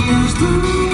dias do